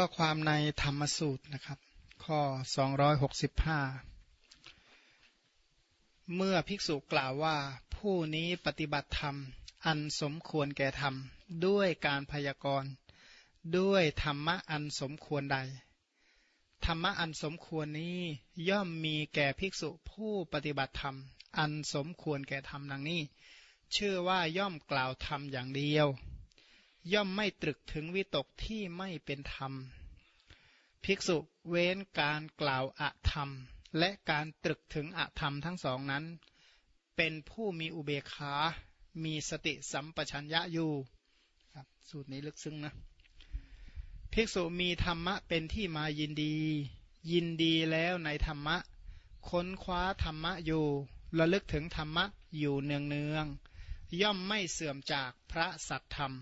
ข้อความในธรรมสูตรนะครับ ข้อ 265 เมื่อภิกษุกล่าวว่าผู้นี้ปฏิบัติธรรม อันสมควรแก่ธรรม ด้วยการพยากรณ์ด้วยธรรมะอันสมควรใด ธรรมะอันสมควรนี้ย่อมมีแก่ภิกษุผู้ปฏิบัติธรรม อันสมควรแก่ธรรมดังนี้ ชื่อว่าย่อมกล่าวธรรมอย่างเดียวย่อมไม่ตรึกถึงวิตกที่ไม่เป็นธรรม ภิกษุเว้นการกล่าวอะธรรม และการตรึกถึงอะธรรมทั้งสองนั้น เป็นผู้มีอุเบกขา มีสติสัมปชัญญะอยู่ครับสูตรนี้ลึกซึ้งนะภิกษุมีธรรมะเป็นที่มายินดี ยินดีแล้วในธรรมะ ค้นคว้าธรรมะอยู่ระลึกถึงธรรมะอยู่เนืองเนืองย่อมไม่เสื่อมจากพระสัตธรรม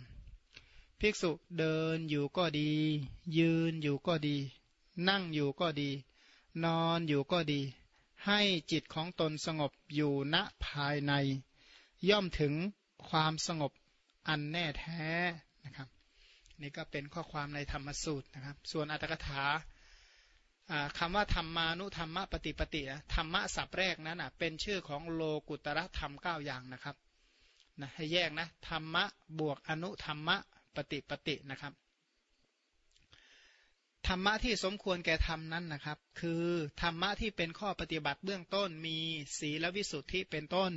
ภิกษุเดินอยู่ก็ดี ยืนอยู่ก็ดี นั่งอยู่ก็ดี นอนอยู่ก็ดี ให้จิตของตนสงบอยู่ณภายใน ย่อมถึงความสงบอันแน่แท้นะครับนี่ก็เป็นข้อความในธรรมสูตรนะครับ ส่วนอัตถกถาคำว่าธรรมานุธรรมปฏิปติธรรมะสับแรกนั้นเป็นชื่อของโลกุตระธรรม9อย่างนะครับนะให้แยกนะธรรมะบวกอนุธรรมะ ปฏิปฏินะครับ ธรรมะที่สมควรแก่ธรรมนั้นนะครับ คือธรรมะที่เป็นข้อปฏิบัติเบื้องต้นมีศีลวิสุทธิเป็นต้น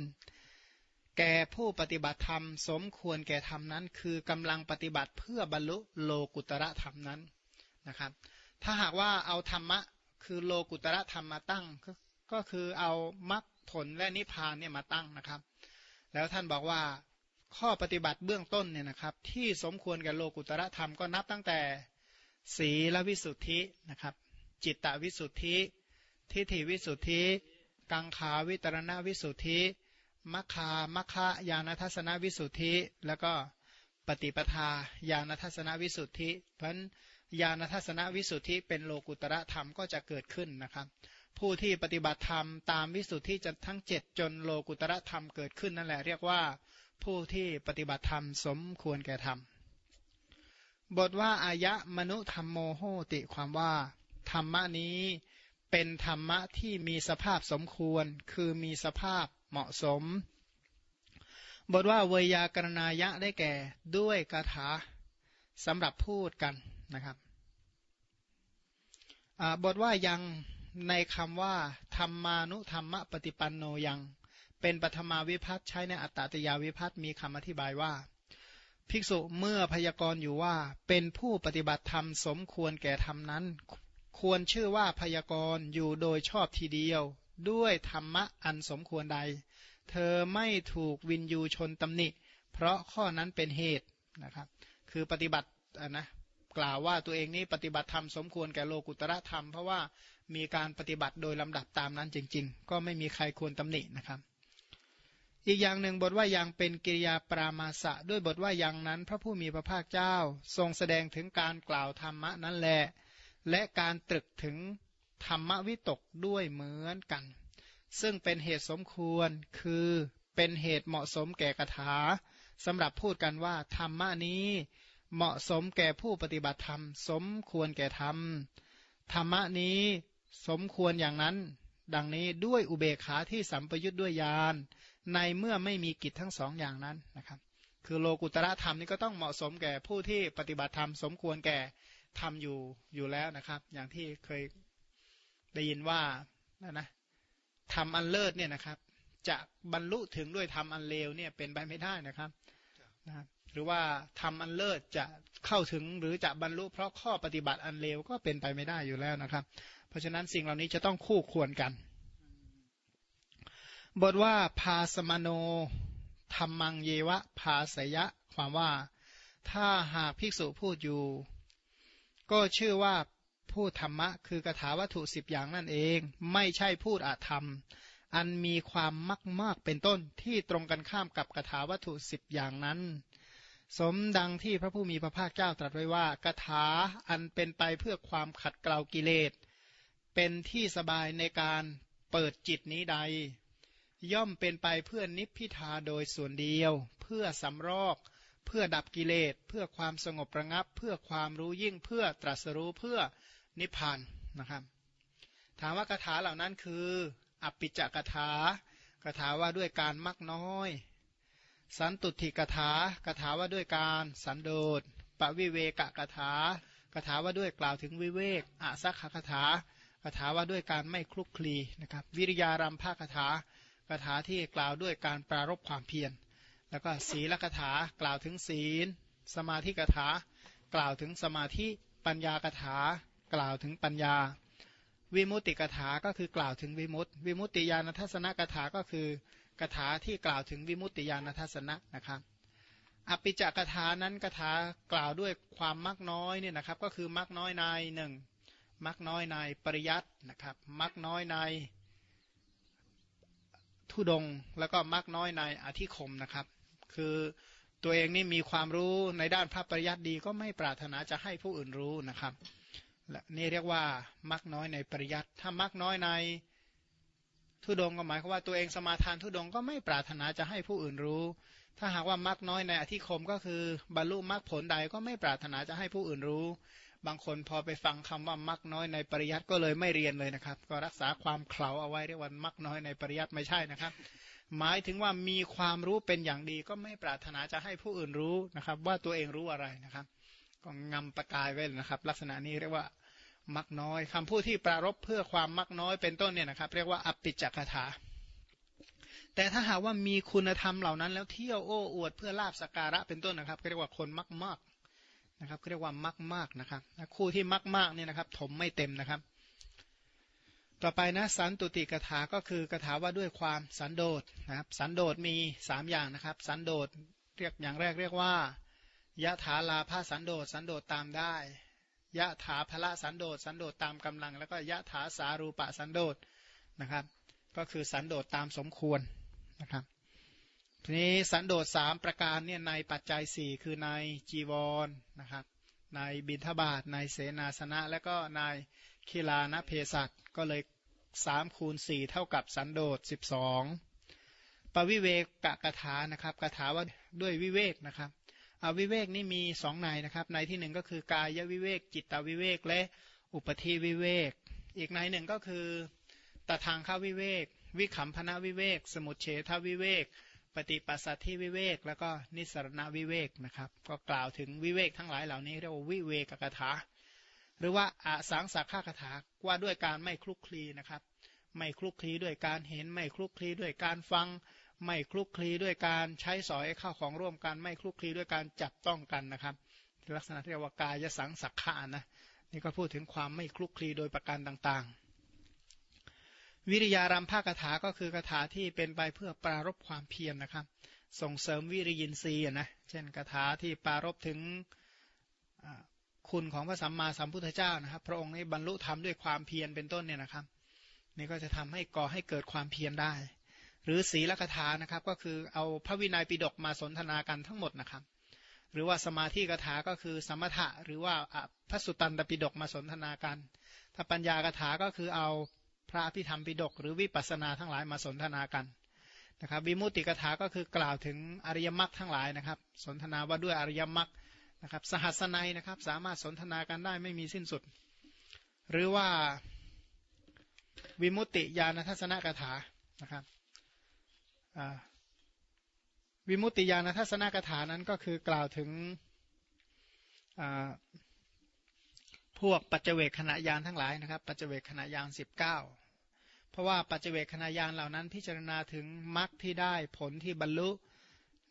แก่ผู้ปฏิบัติธรรม สมควรแก่ธรรมนั้น คือกำลังปฏิบัติเพื่อบรรลุโลกุตระธรรมนั้นนะครับ ถ้าหากว่าเอาธรรมะคือโลกุตระธรรมมาตั้งก็คือเอามรรคผลและนิพพานเนี่ยมาตั้งนะครับ แล้วท่านบอกว่า ข้อปฏิบัติเบื้องต้นเนี่ยนะครับ ที่สมควรกับโลกุตระธรรมก็นับตั้งแต่ ศีลวิสุทธินะครับ จิตตวิสุทธิ ทิฏฐิวิสุทธิ กังขาวิตรณวิสุทธิมัคคามัคคายานทัศนวิสุทธิ แล้วก็ปฏิปทาญาณทัศนวิสุทธิ เพราะญาณทัศนวิสุทธิเป็นโลกุตระธรรมก็จะเกิดขึ้นนะครับ ผู้ที่ปฏิบัติธรรมตามวิสุทธิจะทั้งเจ็ดจนโลกุตระธรรมเกิดขึ้นนั่นแหละเรียกว่า ผู้ที่ปฏิบัติธรรมสมควรแก่ธรรม บทว่าอายะมนุธรรมโมโหติความว่า ธรรมะนี้เป็นธรรมะที่มีสภาพสมควร คือมีสภาพเหมาะสม บทว่าเวยากรณายะได้แก่ด้วยคาถาสำหรับพูดกันนะครับ บทว่ายังในคำว่า ธรรมานุธรรมะปฏิปันโนยัง เป็นปฐมาวิพัตใช้ในอัตตยาวิพัตมีคำอธิบายว่า ภิกษุเมื่อพยากรณ์อยู่ว่า เป็นผู้ปฏิบัติธรรมสมควรแก่ธรรมนั้น ควรชื่อว่าพยากรณ์อยู่โดยชอบทีเดียว ด้วยธรรมะอันสมควรใด เธอไม่ถูกวินยูชนตำหนิ เพราะข้อนั้นเป็นเหตุนะครับ คือปฏิบัตินะกล่าวว่าตัวเองนี้ปฏิบัติธรรมสมควรแก่โลกุตระธรรม เพราะว่ามีการปฏิบัติโดยลำดับตามนั้นจริง ๆ ก็ไม่มีใครควรตำหนินะครับ อีกอย่างหนึ่งบทว่ายังเป็นกิริยาปรามาสะ ด้วยบทว่ายังนั้น พระผู้มีพระภาคเจ้า ทรงแสดงถึงการกล่าวธรรมะนั้นแหละและการตรึกถึงธรรมวิตกด้วยเหมือนกัน ซึ่งเป็นเหตุสมควรคือเป็นเหตุเหมาะสมแก่กถาสำหรับพูดกันว่าธรรมะนี้เหมาะสมแก่ผู้ปฏิบัติธรรม สมควรแก่ธรรม ธรรมะนี้สมควรอย่างนั้น ดังนี้ด้วยอุเบกขาที่สัมปยุทธ์ด้วยญาณ ในเมื่อไม่มีกิจทั้งสองอย่างนั้นนะครับ คือโลกุตระธรรมนี่ก็ต้องเหมาะสมแก่ผู้ที่ปฏิบัติธรรมสมควรแก่ทำอยู่อยู่แล้วนะครับ อย่างที่เคยได้ยินว่านะนะทำอันเลิศเนี่ยนะครับ จะบรรลุถึงด้วยทำอันเลวเนี่ยเป็นไปไม่ได้นะครับนะหรือว่าทำอันเลิศจะเข้าถึงหรือจะบรรลุเพราะข้อปฏิบัติอันเลวก็เป็นไปไม่ได้อยู่แล้วนะครับ เพราะฉะนั้นสิ่งเหล่านี้จะต้องคู่ควรกัน บทว่าพาสมโนธรรมังเยวะพาสยะ ความว่า ถ้าหากภิกษุพูดอยู่ ก็ชื่อว่าพูดธรรมะ คือกถาวัตถุสิบอย่างนั่นเอง ไม่ใช่พูดอาธรรม อันมีความมักมากเป็นต้นที่ตรงกันข้ามกับกถาวัตถุสิบอย่างนั้น สมดังที่พระผู้มีพระภาคเจ้าตรัสไว้ว่ากถาอันเป็นไปเพื่อความขัดเกลากิเลส เป็นที่สบายในการเปิดจิตนี้ใด ย่อมเป็นไปเพื่อนิพพิทาโดยส่วนเดียว เพื่อสำรอก เพื่อดับกิเลส เพื่อความสงบระงับ เพื่อความรู้ยิ่งเพื่อตรัสรู้เพื่อนิพพานนะครับ ถามว่าคาถาเหล่านั้นคือ อปิจกถาคาถาว่าด้วยการมักน้อย สันตุถิกถาคาถาว่าด้วยการสันโดษปวิเวกกถาคาถาว่าด้วยกล่าวถึงวิเวกอาสักขคาถาคาถาว่าด้วยการไม่คลุกคลีนะครับ วิริยารัมภาคาถา คาถาที่กล่าวด้วยการปรารบความเพียร แล้วก็ศีลคาถากล่าวถึงศีล สมาธิคาถากล่าวถึงสมาธิปัญญากถากล่าวถึงปัญญา วิมุตติกถาก็คือกล่าวถึงวิมุตติ วิมุตติญาณทัศนกถาก็คือกถาที่กล่าวถึงวิมุตติญาณทัศนะนะครับอภิจักถานั้นกถากล่าวด้วยความมักน้อยเนี่ยนะครับ ก็คือมักน้อยในหนึ่งมักน้อยในปริยัตนะครับมักน้อยใน ทุดง แล้วก็มักน้อยในอธิคมนะครับ คือตัวเองนี่มีความรู้ในด้านพระปริยัติดีก็ไม่ปรารถนาจะให้ผู้อื่นรู้นะครับและนี่เรียกว่ามักน้อยในปริยัติถ้ามักน้อยในทุดงก็หมายความว่าตัวเองสมาทานทุดงก็ไม่ปรารถนาจะให้ผู้อื่นรู้ ถ้าหากว่ามักน้อยในอธิคมก็คือบรรลุมรรคผลใดก็ไม่ปรารถนาจะให้ผู้อื่นรู้ บางคนพอไปฟังคำว่ามักน้อยในปริยัติก็เลยไม่เรียนเลยนะครับ ก็รักษาความเข่าเอาไว้เรียกว่ามักน้อยในปริยัติไม่ใช่นะครับ หมายถึงว่ามีความรู้เป็นอย่างดีก็ไม่ปรารถนาจะให้ผู้อื่นรู้นะครับ ว่าตัวเองรู้อะไรนะครับ ก็งำประกายไว้นะครับ ลักษณะนี้เรียกว่ามักน้อยคำพูดที่ปรารบเพื่อความมักน้อยเป็นต้นเนี่ยนะครับ เรียกว่าอปิจักถาแต่ถ้าหากว่ามีคุณธรรมเหล่านั้น แล้วเที่ยวโอ้อวดเพื่อลาบสการะเป็นต้นนะครับเรียกว่าคนมักมาก นะครับเรียกว่ามากมากนะครับคู่ที่มากมากเนี่ยนะครับ ถมไม่เต็มนะครับ ต่อไปนะสันตุติกถาก็คือกถาว่าด้วยความสันโดษนะครับ สันโดษมี 3 อย่างนะครับ สันโดษเรียกอย่างแรกเรียกว่ายะถาลาภาสันโดษสันโดษตามได้ยะถาภละสันโดษสันโดษตามกำลัง แล้วก็ยะถาสารูปะสันโดษนะครับ ก็คือสันโดษตามสมควรนะครับ ทีนี้สันโดษสามประการเนี่ยในปัจจัยสี่คือในจีวรนะครับ ในบิณฑบาตในเสนาสนะ และก็ในคีลานเพศัตก็เลยสามคูณสี่เท่ากับสันโดษสิบสองปวิเวกกะกถานะครับกถาว่าด้วยวิเวกนะครับเอาวิเวกนี่มีสองในนะครับ ในที่หนึ่งก็คือกายวิเวก จิตวิเวก และอุปธิวิเวก อีกในหนึ่งก็คือตทางข้าวิเวก วิขำพนะวิเวก สมุเฉทวิเวก ปฏิปัสสัที่วิเวก แล้วก็นิสรณวิเวกนะครับ ก็กล่าวถึงวิเวกทั้งหลายเหล่านี้เรียกว่าวิเวกกถา หรือว่าอาสังสักขาคถาว่าด้วยการไม่คลุกคลีนะครับ ไม่คลุกคลีด้วยการเห็น ไม่คลุกคลีด้วยการฟัง ไม่คลุกคลีด้วยการใช้สอยข้าวของร่วมกัน ไม่คลุกคลีด้วยการจับต้องกันนะครับ ลักษณะเรียกว่ากายสังสักขานะ นี่ก็พูดถึงความไม่คลุกคลีโดยประการต่างๆ วิริยารัมภาคถาก็คือคาถาที่เป็นไปเพื่อปรารบความเพียรนนะครับ ส่งเสริมวิริยินทรีย์นะเช่นคาถาที่ปรารบถึงคุณของพระสัมมาสัมพุทธเจ้านะครับ พระองค์นี้บรรลุธรรมด้วยความเพียรเป็นต้นเนี่ยนะครับ นี่ก็จะทำให้ก่อให้เกิดความเพียรได้ หรือศีลคาถานะครับก็คือเอาพระวินัยปิฎกมาสนทนากันทั้งหมดนะครับ หรือว่าสมาธิคาถาก็คือสมถะหรือว่าพระสุตตันตปิฎกมาสนทนากัน ถ้าปัญญาคาถาก็คือเอา พระพิธรรมปิฎกหรือวิปัสสนาทั้งหลายมาสนทนากันนะครับวิมุตติกถาก็คือกล่าวถึงอริยมรรคทั้งหลายนะครับ สนทนาว่าด้วยอริยมรรคนะครับสหัสนัยนะครับสามารถสนทนากันได้ไม่มีสิ้นสุด หรือว่าวิมุตติญาณทัศนกถานะครับวิมุตติญาณทัศนกถานั้นก็คือกล่าวถึงพวกปัจเจเวกขณะยานทั้งหลายนะครับ ปัจเจเวกขณะยานสิบเก้า เพราะว่าปัจเจเวคขณะยานเหล่านั้น พิจารณาถึงมรรคที่ได้ผลที่บรรลุ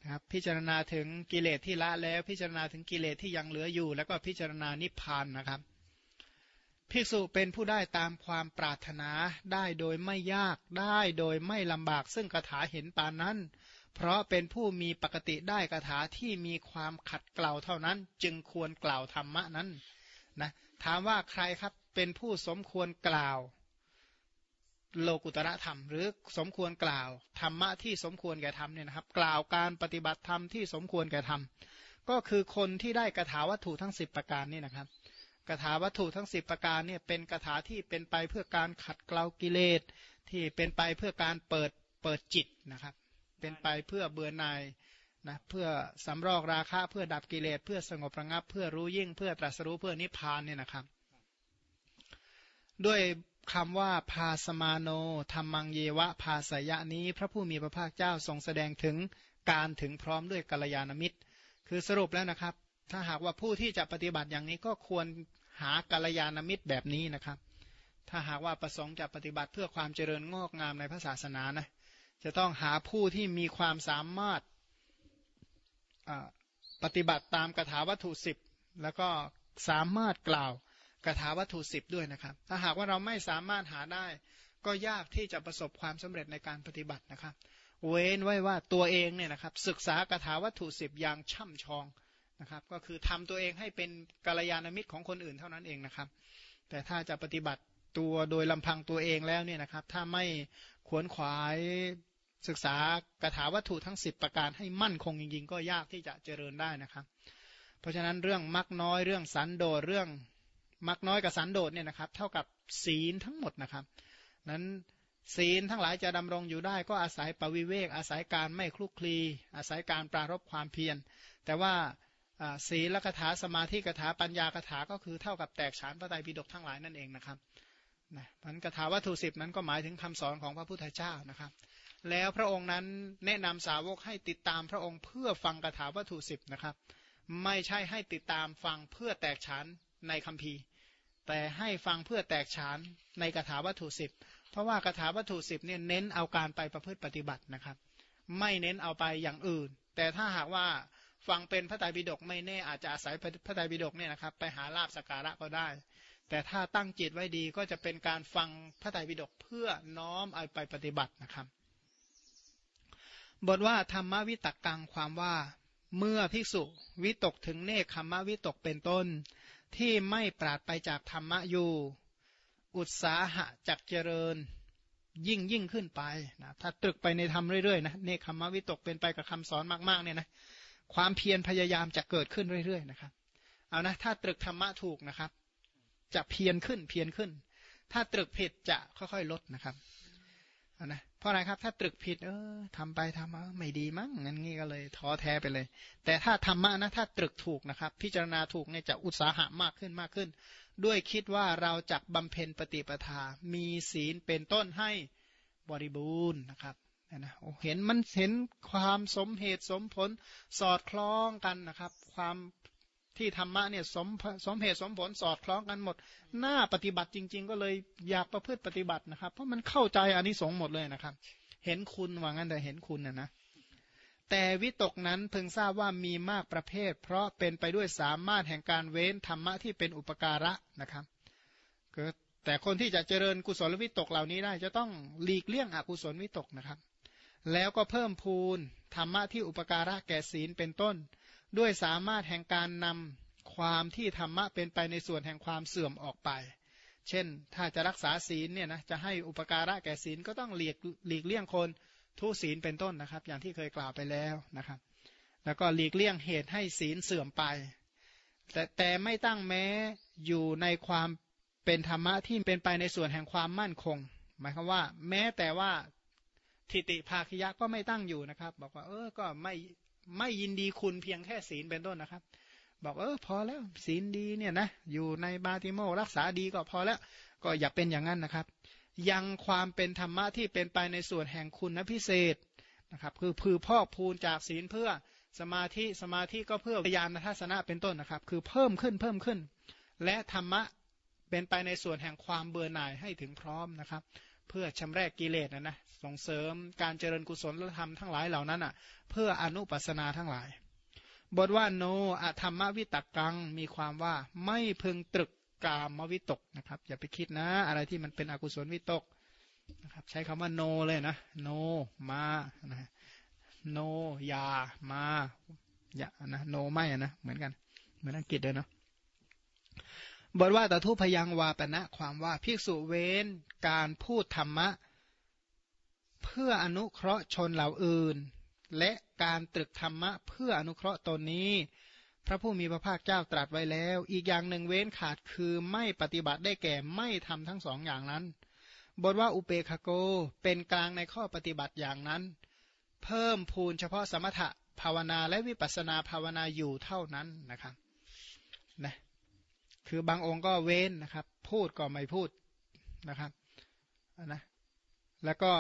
นะครับพิจารณาถึงกิเลสที่ละแล้ว พิจารณาถึงกิเลสที่ยังเหลืออยู่ แล้วก็พิจารณานิพพานนะครับภิกษุเป็นผู้ได้ตามความปรารถนาได้โดยไม่ยากได้โดยไม่ลำบากซึ่งคาถาเห็นปานนั้น เพราะเป็นผู้มีปกติได้คาถาที่มีความขัดเกลาเท่านั้น จึงควรกล่าวธรรมะนั้นนะถามว่าใครครับเป็นผู้สมควรกล่าว โลกุตระธรรม หรือสมควรกล่าวธรรมะที่สมควรแก่ธรรมเนี่ยนะครับ กล่าวการปฏิบัติธรรมที่สมควรแก่ธรรม ก็คือคนที่ได้กระถาวัตถุทั้ง 10 ประการนี่นะครับกระถาวัตถุทั้ง 10 ประการเนี่ยเป็นกระถาที่เป็นไปเพื่อการขัดเกลากิเลสที่เป็นไปเพื่อการเปิดเปิดจิตนะครับ เป็นไปเพื่อเบื่อหน่ายนะเพื่อสำรอกราคะเพื่อดับกิเลสเพื่อสงบระงับ เพื่อรู้ยิ่งเพื่อตรัสรู้เพื่อนิพพานเนี่ยนะครับ ด้วย คำว่าพาสมาโนธรรมังเยวะพาสยะนี้ พระผู้มีพระภาคเจ้าทรงแสดงถึงการถึงพร้อมด้วยกัลยาณมิตร คือสรุปแล้วนะครับ ถ้าหากว่าผู้ที่จะปฏิบัติอย่างนี้ก็ควรหากัลยาณมิตรแบบนี้นะครับ ถ้าหากว่าประสงค์จะปฏิบัติเพื่อความเจริญงอกงามในพระศาสนานะจะต้องหาผู้ที่มีความสามารถปฏิบัติตามกถาวัตถุสิบแล้วก็สามารถกล่าว กระถาวัตถุสิบด้วยนะครับ ถ้าหากว่าเราไม่สามารถหาได้ ก็ยากที่จะประสบความสำเร็จในการปฏิบัตินะครับ เว้นไว้ว่าตัวเองเนี่ยนะครับศึกษากระถาวัตถุสิบอย่างช่ำชองนะครับ ก็คือทำตัวเองให้เป็นกัลยาณมิตรของคนอื่นเท่านั้นเองนะครับ แต่ถ้าจะปฏิบัติตัวโดยลำพังตัวเองแล้วเนี่ยนะครับ ถ้าไม่ขวนขวายศึกษากระถาวัตถุทั้ง 10 ประการให้มั่นคงจริงๆ ก็ยากที่จะเจริญได้นะครับ เพราะฉะนั้นเรื่องมักน้อยเรื่องสันโดษเรื่อง มักน้อยกับสันโดษเนี่ยนะครับ เท่ากับศีลทั้งหมดนะครับ นั้นศีลทั้งหลายจะดำรงอยู่ได้ก็อาศัยปวิเวก อาศัยการไม่คลุกคลี อาศัยการปรารบความเพียร แต่ว่าศีลคาถาสมาธิคาถาปัญญาคาถาก็คือเท่ากับแตกฉานพระไตรปิฎกทั้งหลายนั่นเองนะครับนะพันคาถาวัตถุสิบนั้นก็หมายถึงคำสอนของพระพุทธเจ้านะครับ แล้วพระองค์นั้นแนะนำสาวกให้ติดตามพระองค์เพื่อฟังคาถาวัตถุสิบนะครับ ไม่ใช่ให้ติดตามฟังเพื่อแตกฉาน ในคัมภีร์ แต่ให้ฟังเพื่อแตกฉานในคาถาวัตถุสิบเพราะว่าคาถาวัตถุสิบเนี่ยเน้นเอาการไปประพฤติปฏิบัตินะครับ ไม่เน้นเอาไปอย่างอื่น แต่ถ้าหากว่าฟังเป็นพระไตรปิฎกไม่แน่อาจจะอาศัยพระไตรปิฎกเนี่ยนะครับ ไปหาลาบสการะก็ได้ แต่ถ้าตั้งจิตไว้ดีก็จะเป็นการฟังพระไตรปิฎกเพื่อน้อมเอาไปปฏิบัตินะครับ บทว่าธรรมวิตกกังความว่า เมื่อภิกษุวิตกถึงเนคขมวิตกเป็นต้น ที่ไม่ปราดไปจากธรรมะอยู่ อุตสาหะจักเจริญยิ่งยิ่งขึ้นไปนะถ้าตรึกไปในธรรมเรื่อยๆนะเนคขมวิตกเป็นไปกับคำสอนมากๆเนี่ยนะความเพียรพยายามจะเกิดขึ้นเรื่อยๆนะครับเอานะถ้าตรึกธรรมะถูกนะครับ จะเพียรขึ้นเพียรขึ้น ถ้าตรึกผิดจะค่อยๆลดนะครับเอานะ เพราะอะไรครับ ถ้าตรึกผิด เออทำไปทำมาไม่ดีมั้งงั้นงี้ก็เลยท้อแท้ไปเลย แต่ถ้าธรรมะนะถ้าตรึกถูกนะครับ พิจารณาถูกเนี่ยจะอุตสาหะมากขึ้นมากขึ้น ด้วยคิดว่าเราจะบำเพ็ญปฏิปทา มีศีลเป็นต้นให้บริบูรณ์นะครับนะเห็นมันเห็นความสมเหตุสมผลสอดคล้องกันนะครับ ความ ที่ธรรมะเนี่ยสมสมเหตุสมผลสอดคล้องกันหมด หน้าปฏิบัติจริง ๆ ก็เลยอยากประพฤติปฏิบัตินะครับ เพราะมันเข้าใจอันนี้สงหมดเลยนะครับ เห็นคุณว่างั้นแต่เห็นคุณนะนะแต่วิตกนั้นเพิ่งทราบว่ามีมากประเภท เพราะเป็นไปด้วยสามารถแห่งการเว้นธรรมะที่เป็นอุปการะนะครับก็แต่คนที่จะเจริญกุศลวิตกเหล่านี้ได้ จะต้องหลีกเลี่ยงอกุศลวิตกนะครับ แล้วก็เพิ่มพูนธรรมะที่อุปการะแก่ศีลเป็นต้น ด้วยสามารถแห่งการนำความที่ธรรมะเป็นไปในส่วนแห่งความเสื่อมออกไป เช่น ถ้าจะรักษาศีลเนี่ยนะจะให้อุปการะแก่ศีลก็ต้องหลีกหลีกเลี่ยงคนทุศีลเป็นต้นนะครับ อย่างที่เคยกล่าวไปแล้วนะครับ แล้วก็หลีกเลี่ยงเหตุให้ศีลเสื่อมไป แต่แต่ไม่ตั้งแม้อยู่ในความเป็นธรรมะที่เป็นไปในส่วนแห่งความมั่นคง หมายความว่า แม้แต่ว่าทิติภาคยะก็ไม่ตั้งอยู่นะครับ บอกว่า เออก็ไม่ ไม่ยินดีคุณเพียงแค่ศีลเป็นต้นนะครับ บอกเออพอแล้วศีลดีเนี่ยนะอยู่ในบาติโมรักษาดีก็พอแล้ว ก็อย่าเป็นอย่างนั้นนะครับ ยังความเป็นธรรมะที่เป็นไปในส่วนแห่งคุณพิเศษนะครับ คือพือพอกพูนจากศีลเพื่อสมาธิสมาธิก็เพื่อญาณทัศนะเป็นต้นนะครับ คือเพิ่มขึ้นเพิ่มขึ้น และธรรมะเป็นไปในส่วนแห่งความเบื่อหน่ายให้ถึงพร้อมนะครับ เพื่อชำระกกิเลสนะนะส่งเสริมการเจริญกุศลธรรมทั้งหลายเหล่านั้นอะเพื่ออนุปัสนาทั้งหลาย บทว่าโนอธรรมวิตกังมีความว่าไม่พึงตรึกกามวิตกนะครับอย่าไปคิดนะ อะไรที่มันเป็นอกุศลวิตกนะครับใช้คำว่าโนเลยนะโนมานะโนยามาอย่านะโนไม่นะเหมือนกัน เหมือนอังกฤษเลยเนาะ บทว่าตทุพยังวาปณะความว่าภิกษุเว้นการพูดธรรมะ เพื่ออนุเคราะห์ชนเหล่าอื่น และการตรึกธรรมะ เพื่ออนุเคราะห์ตนนี้ พระผู้มีพระภาคเจ้าตรัสไว้แล้ว อีกอย่างหนึ่งเว้นขาดคือไม่ปฏิบัติได้แก่ไม่ทำทั้งสองอย่างนั้น บทว่าอุเปคโกเป็นกลางในข้อปฏิบัติอย่างนั้น เพิ่มพูนเฉพาะสมถะภาวนาและวิปัสนาภาวนาอยู่เท่านั้นนะครับนะ คือบางองค์ก็เว้นนะครับ พูดก็ไม่พูดนะครับนะแล้วก็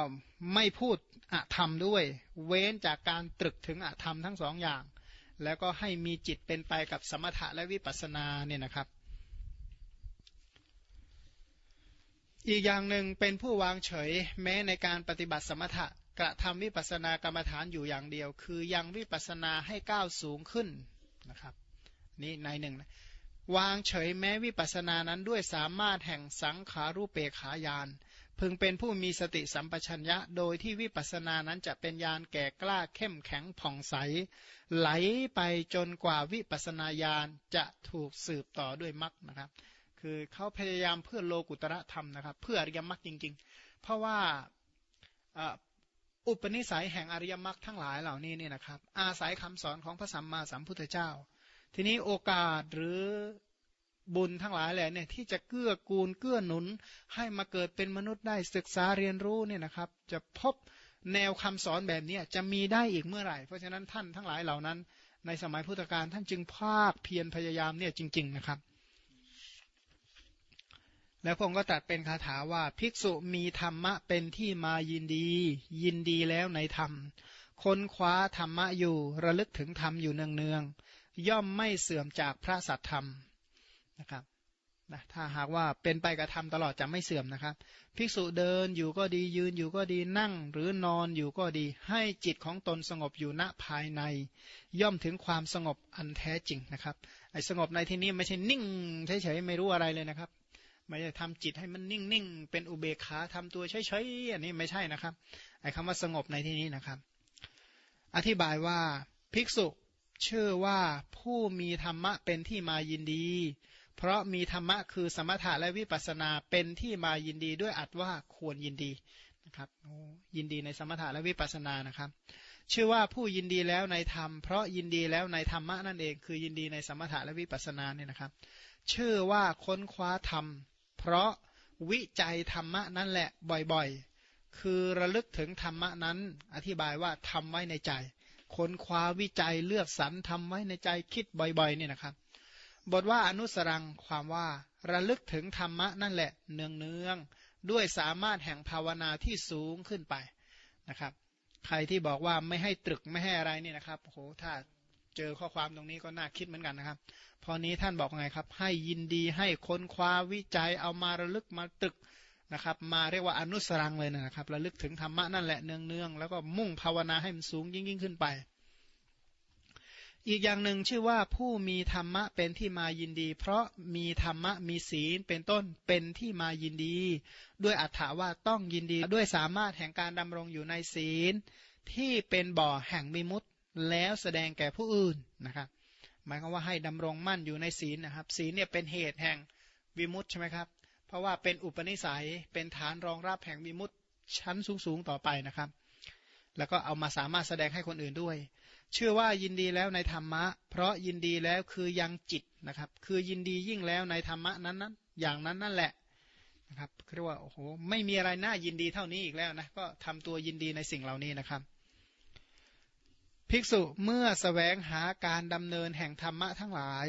ไม่พูดอธรรมด้วย เว้นจากการตรึกถึงอธรรมทั้งสองอย่าง แล้วก็ให้มีจิตเป็นไปกับสมถะและวิปัสสนาเนี่ยนะครับ อีกอย่างหนึ่งเป็นผู้วางเฉย แม้ในการปฏิบัติสมถะกระทำวิปัสสนากรรมฐานอยู่อย่างเดียว คือยังวิปัสสนาให้ก้าวสูงขึ้นนะครับนี่ในหนึ่งนะ วางเฉยแม้วิปัสสนานั้นด้วยสามารถแห่งสังขารูปเปขายานพึงเป็นผู้มีสติสัมปชัญญะ โดยที่วิปัสสนานั้นจะเป็นยานแก่กล้าเข้มแข็งผ่องใส ไหลไปจนกว่าวิปัสนาญาณจะถูกสืบต่อด้วยมรรคนะครับ คือเขาพยายามเพื่อโลกุตระธรรมนะครับ เพื่ออริยมรรคจริง ๆ เพราะว่าอุปนิสัยแห่งอริยมรรคทั้งหลายเหล่านี้เนี่ยนะครับ อาศัยคำสอนของพระสัมมาสัมพุทธเจ้า ทีนี้โอกาสหรือบุญทั้งหลายแหละเนี่ยที่จะเกื้อกูลเกื้อหนุน ให้มาเกิดเป็นมนุษย์ได้ศึกษาเรียนรู้เนี่ยนะครับ จะพบแนวคำสอนแบบนี้จะมีได้อีกเมื่อไหร่ เพราะฉะนั้นท่านทั้งหลายเหล่านั้น ในสมัยพุทธกาลท่านจึงภาคเพียรพยายามเนี่ยจริง ๆนะครับ แล้วพระองค์ก็ตรัสเป็นคาถาว่าภิกษุมีธรรมะเป็นที่มายินดี ยินดีแล้วในธรรมค้นคว้าธรรมะอยู่ระลึกถึงธรรมอยู่เนืองๆ ย่อมไม่เสื่อมจากพระสัทธรรมนะครับนะถ้าหากว่าเป็นไปกระทำตลอดจะไม่เสื่อมนะครับ ภิกษุเดินอยู่ก็ดียืนอยู่ก็ดีนั่ง หรือนอนอยู่ก็ดี ให้จิตของตนสงบอยู่ณภายใน ย่อมถึงความสงบอันแท้จริงนะครับไอ้สงบในที่นี้ไม่ใช่นิ่งเฉยๆไม่รู้อะไรเลยนะครับ ไม่ใช่ทำจิตให้มันนิ่งๆเป็นอุเบกขาทำตัวเฉยๆอันนี้ไม่ใช่นะครับไอ้คำว่าสงบในที่นี้นะครับ อธิบายว่าภิกษุ ชื่อว่าผู้มีธรรมะเป็นที่มายินดี เพราะมีธรรมะคือสมถะและวิปัสสนาเป็นที่มายินดีด้วยอัดว่าควรยินดีนะครับยินดีในสมถะและวิปัสสนานะครับ ชื่อว่าผู้ยินดีแล้วในธรรม เพราะยินดีแล้วในธรรมะนั่นเองคือยินดีในสมถะและวิปัสสนาเนี่ยนะครับ ชื่อว่าค้นคว้าธรรม เพราะวิจัยธรรมะนั่นแหละบ่อยๆ คือระลึกถึงธรรมะนั้น อธิบายว่าทำไว้ในใจ ค้นคว้าวิจัยเลือกสรรทำไว้ในใจคิดบ่อยๆเนี่ยนะครับ บทว่าอนุสรังความว่าระลึกถึงธรรมะนั่นแหละเนืองเนืองด้วยสามารถแห่งภาวนาที่สูงขึ้นไปนะครับ ใครที่บอกว่าไม่ให้ตรึกไม่ให้อะไรนี่นะครับโอ้โหถ้าเจอข้อความตรงนี้ก็น่าคิดเหมือนกันนะครับ พอนี้ท่านบอกไงครับ ให้ยินดีให้ค้นคว้าวิจัยเอามาระลึกมาตรึก นะครับ มาเรียกว่าอนุสรังเลยนะครับระลึกถึงธรรมะนั่นแหละเนืองเนืองแล้วก็มุ่งภาวนาให้มันสูงยิ่งยิ่งขึ้นไป อีกอย่างหนึ่งชื่อว่าผู้มีธรรมะเป็นที่มายินดี เพราะมีธรรมะมีศีลเป็นต้นเป็นที่มายินดี ด้วยอัตถาว่าต้องยินดี ด้วยสามารถแห่งการดำรงอยู่ในศีล ที่เป็นบ่อแห่งมิมุตแล้วแสดงแก่ผู้อื่นนะครับหมายความว่าให้ดำรงมั่นอยู่ในศีลนะครับ ศีลเนี่ยเป็นเหตุแห่งวิมุตใช่ไหมครับ เพราะว่าเป็นอุปนิสัยเป็นฐานรองรับแห่งวิมุตชั้นสูงๆต่อไปนะครับ แล้วก็เอามาสามารถแสดงให้คนอื่นด้วย เชื่อว่ายินดีแล้วในธรรมะ เพราะยินดีแล้วคือยังจิตนะครับ คือยินดียิ่งแล้วในธรรมะนั้นนั้นอย่างนั้นนั่นแหละนะครับเรียกว่าโอ้โหไม่มีอะไรน่ายินดีเท่านี้อีกแล้วนะก็ทำตัวยินดีในสิ่งเหล่านี้นะครับภิกษุเมื่อสแสวงหาการดำเนินแห่งธรรมะทั้งหลาย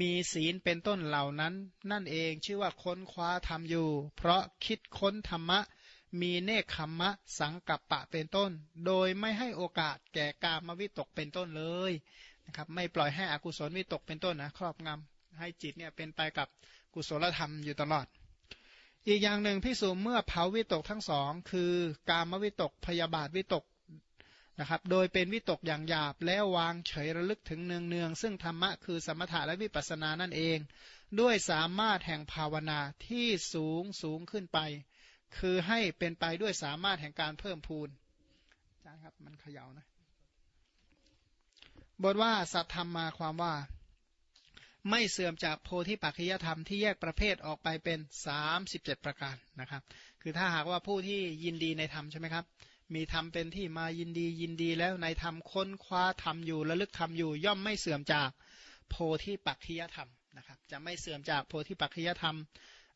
มีศีลเป็นต้นเหล่านั้น นั่นเองชื่อว่าค้นคว้าทำอยู่ เพราะคิดค้นธรรมะ มีเนคขมมะ สังกัปปะเป็นต้น โดยไม่ให้โอกาสแก่กามวิตกเป็นต้นเลยนะครับไม่ปล่อยให้อกุศลวิตกเป็นต้นนะครอบงำให้จิตเนี่ยเป็นไปกับกุศลธรรมอยู่ตลอด อีกอย่างหนึ่งพิสูจเมื่อเผาวิตกทั้งสอง คือกามวิตกพยาบาทวิตก นะครับ โดยเป็นวิตกอย่างหยาบแล้ววางเฉยระลึกถึงเนืองเนืองซึ่งธรรมะคือสมถะและวิปัสสนานั่นเอง ด้วยสามารถแห่งภาวนาที่สูงสูงขึ้นไป คือให้เป็นไปด้วยสามารถแห่งการเพิ่มพูนจ้าครับมันเขย่านะบทว่าสัตธรรมมาความว่า ไม่เสื่อมจากโพธิปัจจยธรรมที่แยกประเภทออกไปเป็น 37 ประการนะครับ คือถ้าหากว่าผู้ที่ยินดีในธรรมใช่ไหมครับ มีธรรมเป็นที่มายินดียินดีแล้วในธรรมค้นคว้าธรรมอยู่ระลึกธรรมอยู่ ย่อมไม่เสื่อมจากโพธิปัจจยธรรมนะครับจะไม่เสื่อมจากโพธิปัจจยธรรม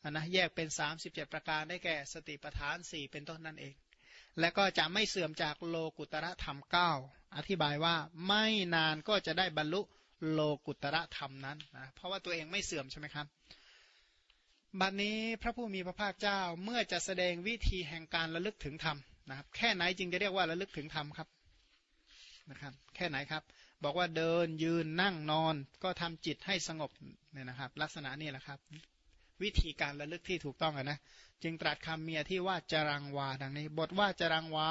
นะแยกเป็น 37 ประการได้แก่สติปัฏฐาน 4 เป็นต้นนั่นเอง และก็จะไม่เสื่อมจากโลกุตระธรรมเก้าอธิบายว่าไม่นานก็จะได้บรรลุโลกุตระธรรมนั้นนะเพราะว่าตัวเองไม่เสื่อมใช่ไหมครับบัดนี้พระผู้มีพระภาคเจ้าเมื่อจะแสดงวิธีแห่งการระลึกถึงธรรม นะครับ แค่ไหนจึงจะเรียกว่าระลึกถึงธรรมครับนะครับ แค่ไหนครับ บอกว่าเดินยืนนั่งนอนก็ทำจิตให้สงบเนี่ยนะครับ ลักษณะนี้แหละครับ วิธีการระลึกที่ถูกต้องนะจึงตรัสคำเมียที่ว่าจรังวาดังนี้ บทว่าจรังวา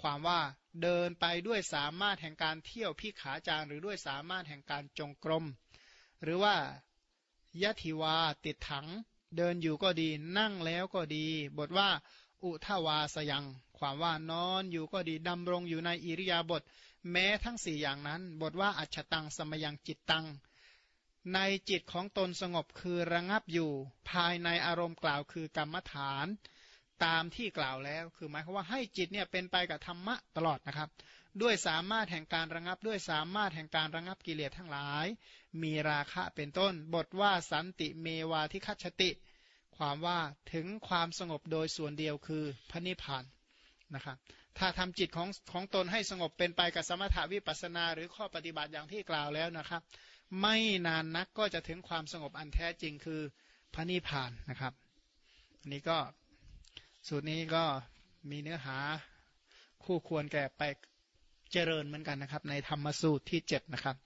ความว่าเดินไปด้วยสามารถแห่งการเที่ยวพิขาจารหรือด้วยสามารถแห่งการจงกรม หรือว่ายะทิวาติดถัง เดินอยู่ก็ดีนั่งแล้วก็ดี บทว่าอุทาวาสยัง ความว่านอนอยู่ก็ดีดำรงอยู่ในอิริยาบถแม้ทั้งสี่อย่างนั้น บทว่าอัจฉตังสมยังจิตตัง ในจิตของตนสงบคือระงับอยู่ ภายในอารมณ์กล่าวคือกรรมฐาน ตามที่กล่าวแล้ว คือหมายความว่าให้จิตเนี่ยเป็นไปกับธรรมะตลอดนะครับ ด้วยสามารถแห่งการระงับด้วยสามารถแห่งการระงับกิเลสทั้งหลาย มีราคะเป็นต้น บทว่าสันติเมวาทิคัชติ ความว่าถึงความสงบโดยส่วนเดียวคือพระนิพพาน นะครับถ้าทำจิตของของตนให้สงบเป็นไปกับสมถาวิปัสนา หรือข้อปฏิบัติอย่างที่กล่าวแล้วนะครับ ไม่นานนักก็จะถึงความสงบอันแท้จริงคือพระนิพพานนะครับอันนี้ก็สูตรนี้ก็มีเนื้อหาคู่ควรแก่ไปเจริญเหมือนกันนะครับ ในธรรมสูตรที่เจ็ดนะครับ